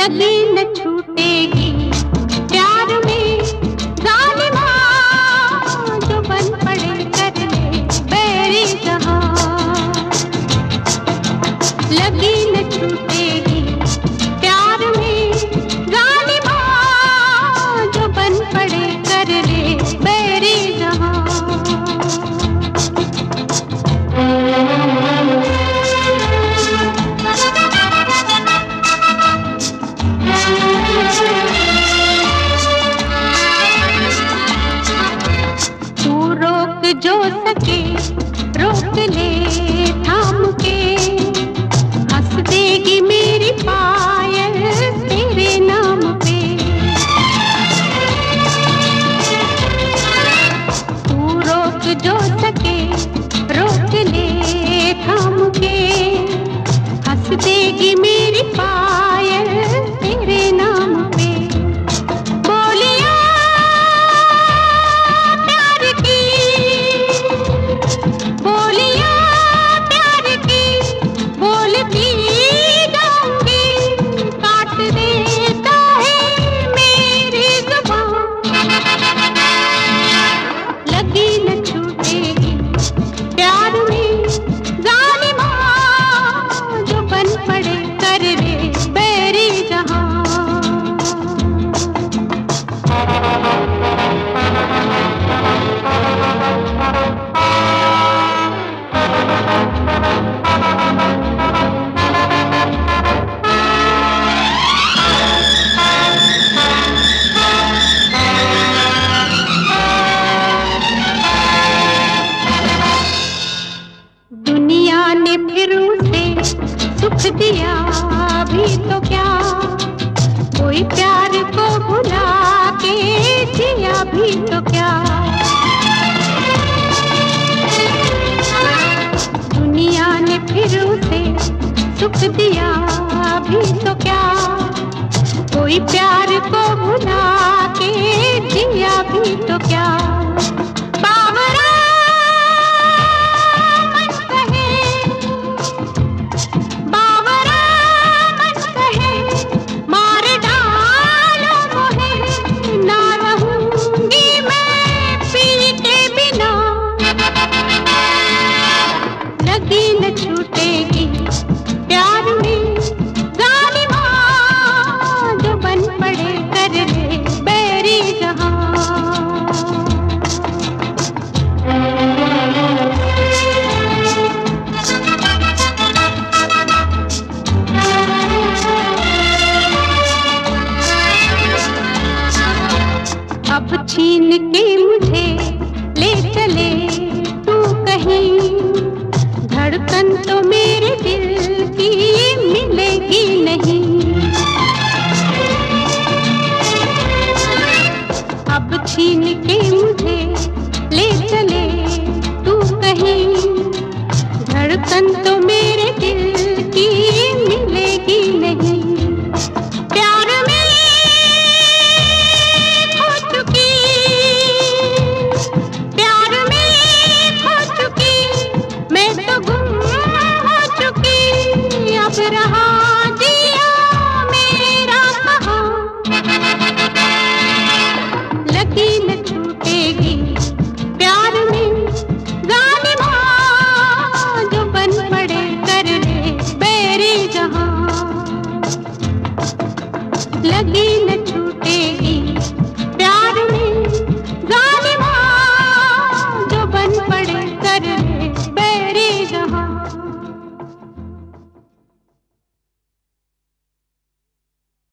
लगे न छूटेगी। सके रोक ले। ने फिर उसे सुख दिया भी तो क्या? कोई प्यार को भुला के जिया भी तो क्या? दुनिया ने फिर उसे सुख दिया भी तो क्या? कोई प्यार को भुला के जिया भी तो क्या? छीन के मुझे ले चले तू कहीं। धड़कन तो मेरे दिल की मिलेगी नहीं। अब छीन के मुझे ले चले तू कहीं। धड़कन तो मेरे